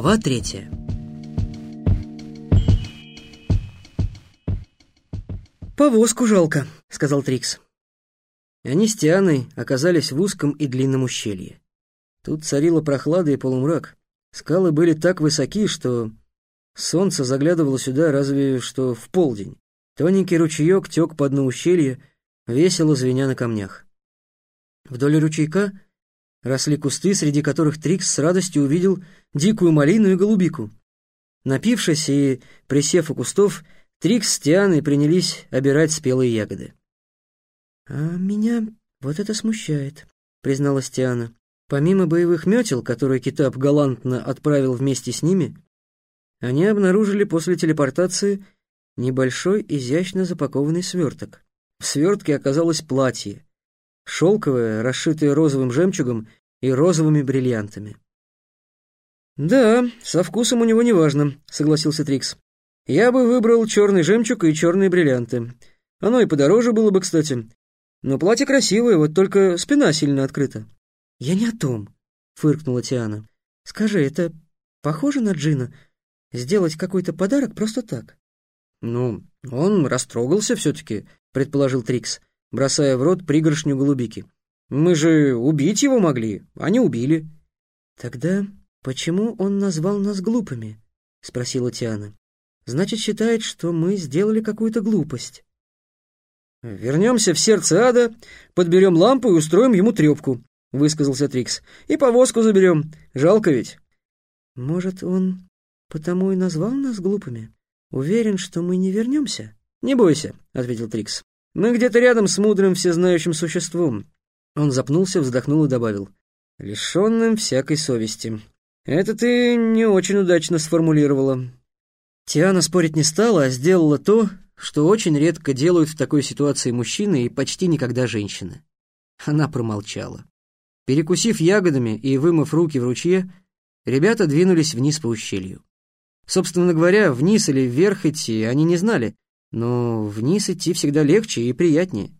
Глава третья «Повозку жалко», — сказал Трикс. Они с Тианой оказались в узком и длинном ущелье. Тут царила прохлада и полумрак. Скалы были так высоки, что солнце заглядывало сюда разве что в полдень. Тоненький ручеек тек по дну ущелья, весело звеня на камнях. Вдоль ручейка росли кусты, среди которых Трикс с радостью увидел дикую малину и голубику. Напившись и присев у кустов, Трикс с Тианой принялись обирать спелые ягоды. «А меня вот это смущает», — призналась Тиана. Помимо боевых метел, которые Китап галантно отправил вместе с ними, они обнаружили после телепортации небольшой изящно запакованный сверток. В свертке оказалось платье, шелковое, расшитое розовым жемчугом и розовыми бриллиантами. «Да, со вкусом у него неважно», — согласился Трикс. «Я бы выбрал черный жемчуг и черные бриллианты. Оно и подороже было бы, кстати. Но платье красивое, вот только спина сильно открыта». «Я не о том», — фыркнула Тиана. «Скажи, это похоже на Джина? Сделать какой-то подарок просто так?» «Ну, он растрогался все-таки», — предположил Трикс, бросая в рот пригоршню голубики. «Мы же убить его могли, а не убили». «Тогда почему он назвал нас глупыми?» — спросила Тиана. «Значит, считает, что мы сделали какую-то глупость». «Вернемся в сердце ада, подберем лампу и устроим ему трепку», — высказался Трикс. «И повозку заберем. Жалко ведь». «Может, он потому и назвал нас глупыми? Уверен, что мы не вернемся?» «Не бойся», — ответил Трикс. «Мы где-то рядом с мудрым всезнающим существом». Он запнулся, вздохнул и добавил. «Лишенным всякой совести. Это ты не очень удачно сформулировала». Тиана спорить не стала, а сделала то, что очень редко делают в такой ситуации мужчины и почти никогда женщины. Она промолчала. Перекусив ягодами и вымыв руки в ручье, ребята двинулись вниз по ущелью. Собственно говоря, вниз или вверх идти они не знали, но вниз идти всегда легче и приятнее.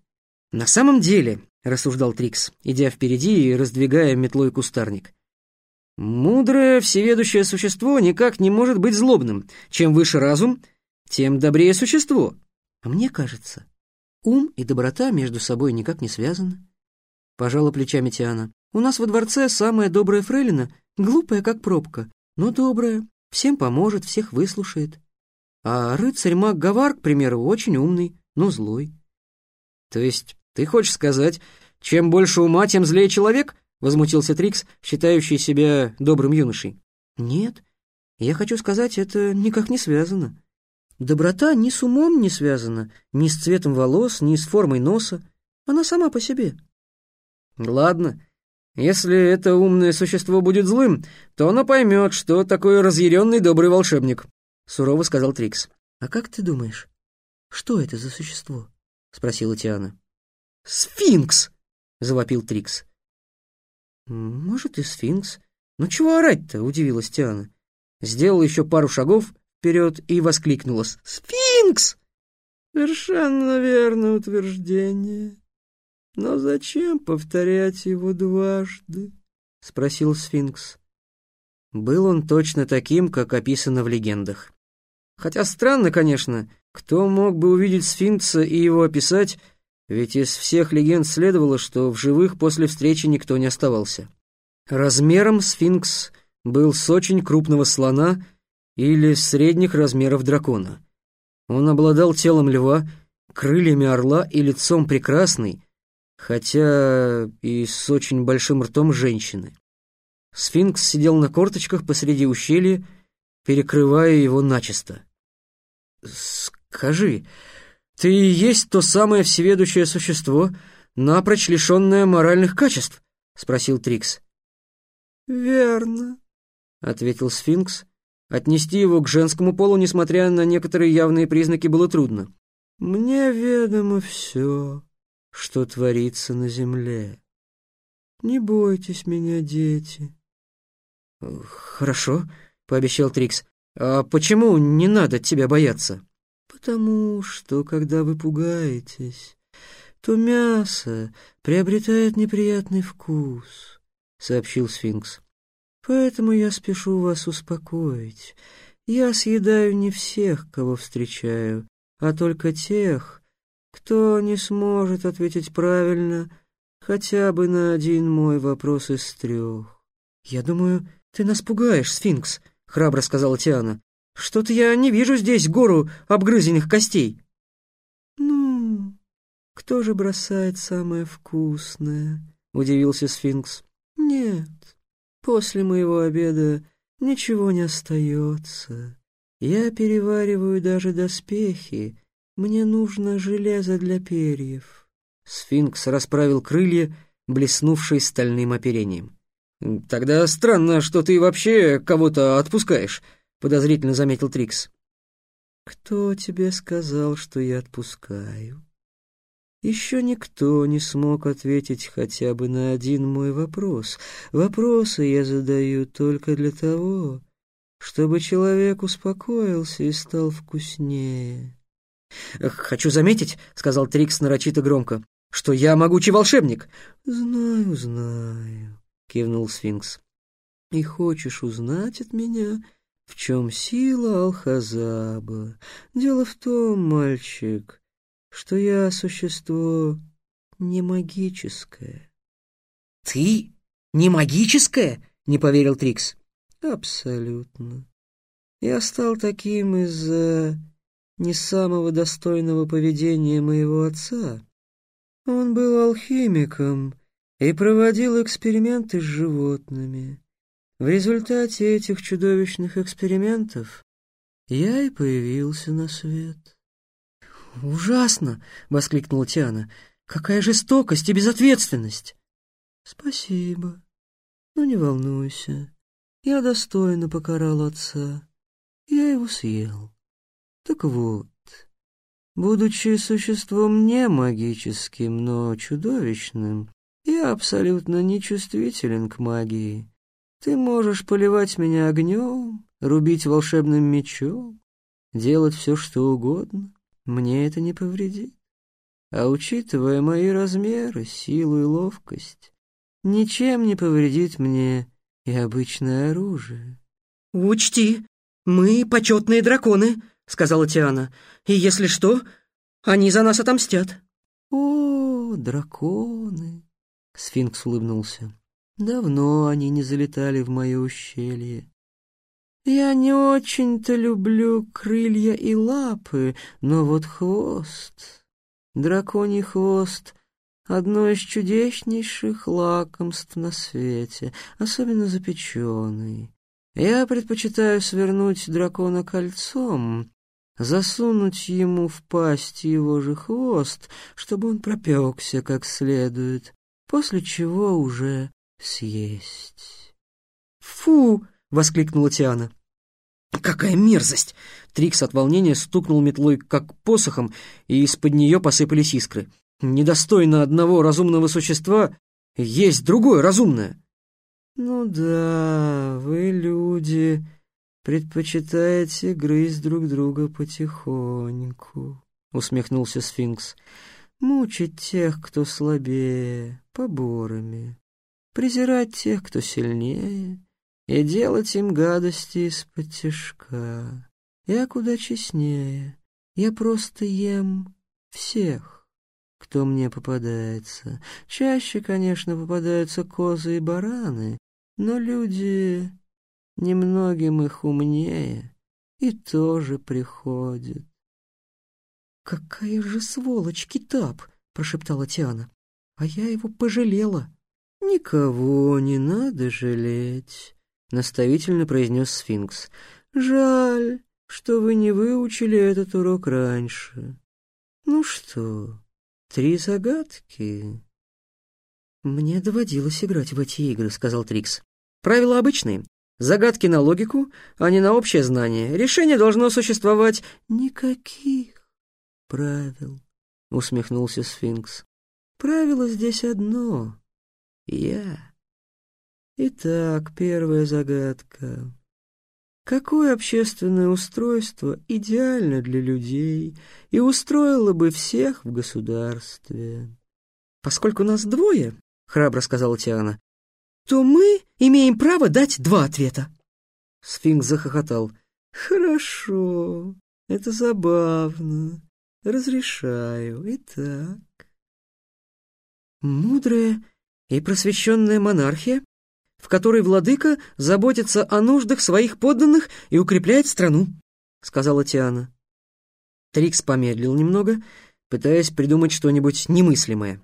«На самом деле», — рассуждал Трикс, идя впереди и раздвигая метлой кустарник, «мудрое, всеведущее существо никак не может быть злобным. Чем выше разум, тем добрее существо. А мне кажется, ум и доброта между собой никак не связаны». Пожала плечами Тиана. «У нас во дворце самая добрая фрейлина, глупая, как пробка, но добрая, всем поможет, всех выслушает. А рыцарь Мак Гавар, к примеру, очень умный, но злой. То есть ты хочешь сказать, чем больше ума, тем злее человек? Возмутился Трикс, считающий себя добрым юношей. Нет, я хочу сказать, это никак не связано. Доброта ни с умом не связана, ни с цветом волос, ни с формой носа. Она сама по себе. Ладно, если это умное существо будет злым, то оно поймет, что такое разъяренный добрый волшебник сурово сказал Трикс. «А как ты думаешь, что это за существо?» — спросила Тиана. «Сфинкс!» — завопил Трикс. «Может, и сфинкс. Но чего орать-то?» — удивилась Тиана. Сделала еще пару шагов вперед и воскликнула. «Сфинкс!» «Совершенно верное утверждение. Но зачем повторять его дважды?» — спросил сфинкс. Был он точно таким, как описано в легендах. Хотя странно, конечно, кто мог бы увидеть сфинкса и его описать, ведь из всех легенд следовало, что в живых после встречи никто не оставался. Размером сфинкс был с очень крупного слона или средних размеров дракона. Он обладал телом льва, крыльями орла и лицом прекрасной, хотя и с очень большим ртом женщины. Сфинкс сидел на корточках посреди ущелья, перекрывая его начисто. «Скажи, ты и есть то самое всеведущее существо, напрочь лишенное моральных качеств?» — спросил Трикс. «Верно», — ответил сфинкс. Отнести его к женскому полу, несмотря на некоторые явные признаки, было трудно. «Мне ведомо все, что творится на земле. Не бойтесь меня, дети». «Хорошо», — пообещал Трикс. «А почему не надо тебя бояться?» «Потому что, когда вы пугаетесь, то мясо приобретает неприятный вкус», — сообщил сфинкс. Поэтому я спешу вас успокоить. Я съедаю не всех, кого встречаю, а только тех, кто не сможет ответить правильно хотя бы на один мой вопрос из трех. «Я думаю, ты нас пугаешь, сфинкс», — храбро сказала Тиана. «Что-то я не вижу здесь гору обгрызенных костей». «Ну, кто же бросает самое вкусное?» — удивился сфинкс. «Нет, после моего обеда ничего не остается. Я перевариваю даже доспехи. Мне нужно железо для перьев». Сфинкс расправил крылья, блеснувшие стальным оперением. «Тогда странно, что ты вообще кого-то отпускаешь», — подозрительно заметил Трикс. «Кто тебе сказал, что я отпускаю?» Еще никто не смог ответить хотя бы на один мой вопрос. Вопросы я задаю только для того, чтобы человек успокоился и стал вкуснее. «Хочу заметить», — сказал Трикс нарочито громко, — «что я могучий волшебник». «Знаю, знаю», — кивнул сфинкс. «И хочешь узнать от меня, в чем сила Алхазаба? Дело в том, мальчик, что я существо не магическое». «Ты не магическое?» — не поверил Трикс. «Абсолютно. Я стал таким из-за не самого достойного поведения моего отца. Он был алхимиком и проводил эксперименты с животными. В результате этих чудовищных экспериментов я и появился на свет. «Ужасно!» — воскликнула Тиана. «Какая жестокость и безответственность!» «Спасибо. Но не волнуйся. Я достойно покарал отца. Я его съел. Так вот, будучи существом не магическим, но чудовищным, я абсолютно нечувствителен к магии. Ты можешь поливать меня огнем, рубить волшебным мечом, делать все, что угодно. Мне это не повредит. А учитывая мои размеры, силу и ловкость, ничем не повредит мне и обычное оружие. «Учти, мы почетные драконы», — сказала Тиана. «И если что, они за нас отомстят». «О, драконы!» — сфинкс улыбнулся. «Давно они не залетали в мое ущелье. Я не очень-то люблю крылья и лапы, но вот хвост, драконий хвост — одно из чудеснейших лакомств на свете, особенно запеченный. Я предпочитаю свернуть дракона кольцом, засунуть ему в пасть его же хвост, чтобы он пропекся как следует, после чего уже съесть. «Фу!» — воскликнула Тиана. «Какая мерзость!» Трикс от волнения стукнул метлой, как посохом, и из-под нее посыпались искры. «Недостойно одного разумного существа есть другое разумное!» «Ну да, вы, люди, предпочитаете грызть друг друга потихоньку», — усмехнулся сфинкс. «Мучить тех, кто слабее, поборами, презирать тех, кто сильнее, и делать им гадости из-под тяжка. Я куда честнее. Я просто ем всех, кто мне попадается. Чаще, конечно, попадаются козы и бараны, но люди немногим их умнее и тоже приходят. «Какая же сволочь Китап!» — прошептала Тиана. «А я его пожалела». «Никого не надо жалеть», — наставительно произнес сфинкс. «Жаль, что вы не выучили этот урок раньше. Ну что, три загадки?» «Мне доводилось играть в эти игры», — сказал Трикс. «Правила обычные. Загадки на логику, а не на общее знание. Решение должно существовать...» «Никаких правил», — усмехнулся сфинкс. «Правило здесь одно — я». Итак, первая загадка. Какое общественное устройство идеально для людей и устроило бы всех в государстве? «Поскольку нас двое, — храбро сказала Тиана, — то мы имеем право дать два ответа. Сфинкс захохотал. Хорошо, это забавно. Разрешаю. Итак. Мудрая и просвещенная монархия, в которой владыка заботится о нуждах своих подданных и укрепляет страну, сказала Тиана. Трикс помедлил немного, пытаясь придумать что-нибудь немыслимое.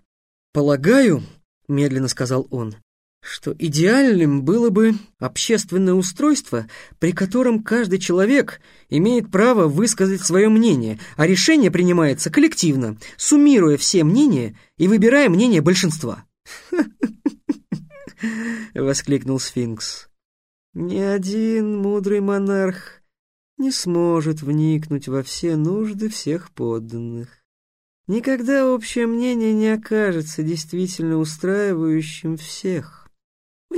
«Полагаю», — медленно сказал он, что идеальным было бы общественное устройство, при котором каждый человек имеет право высказать свое мнение, а решение принимается коллективно, суммируя все мнения и выбирая мнение большинства. воскликнул сфинкс. «Ни один мудрый монарх не сможет вникнуть во все нужды всех подданных. Никогда общее мнение не окажется действительно устраивающим всех.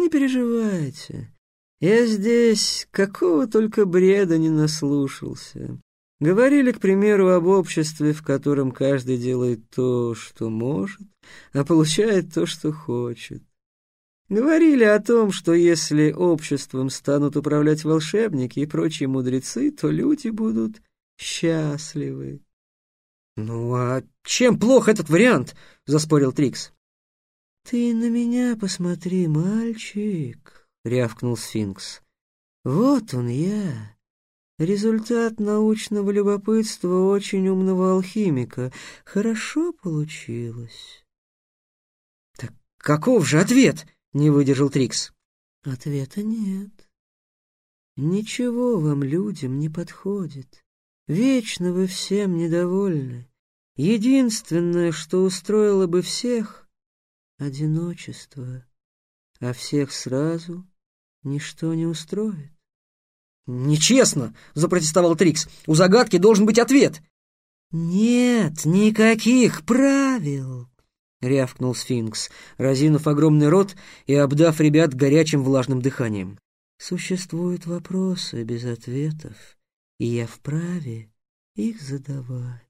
Не переживайте. Я здесь какого только бреда не наслушался. Говорили, к примеру, об обществе, в котором каждый делает то, что может, а получает то, что хочет. Говорили о том, что если обществом станут управлять волшебники и прочие мудрецы, то люди будут счастливы. «Ну а чем плох этот вариант?» — заспорил Трикс. «Ты на меня посмотри, мальчик», — рявкнул сфинкс. «Вот он я, результат научного любопытства очень умного алхимика. Хорошо получилось». «Так каков же ответ?» — не выдержал Трикс. «Ответа нет. Ничего вам, людям, не подходит. Вечно вы всем недовольны. Единственное, что устроило бы всех — одиночество, а всех сразу ничто не устроит. «Нечестно!» — запротестовал Трикс. «У загадки должен быть ответ!» «Нет никаких правил!» — рявкнул сфинкс, разинув огромный рот и обдав ребят горячим влажным дыханием. «Существуют вопросы без ответов, и я вправе их задавать».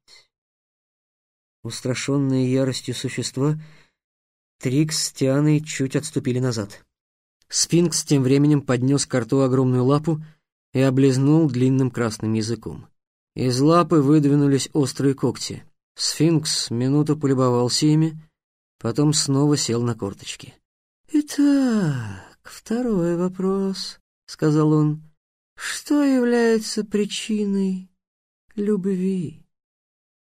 Устрашенные яростью существа Трикс с Тианой чуть отступили назад. Сфинкс тем временем поднес к рту огромную лапу и облизнул длинным красным языком. Из лапы выдвинулись острые когти. Сфинкс минуту полюбовался ими, потом снова сел на корточки. «Итак, второй вопрос», — сказал он. «Что является причиной любви?»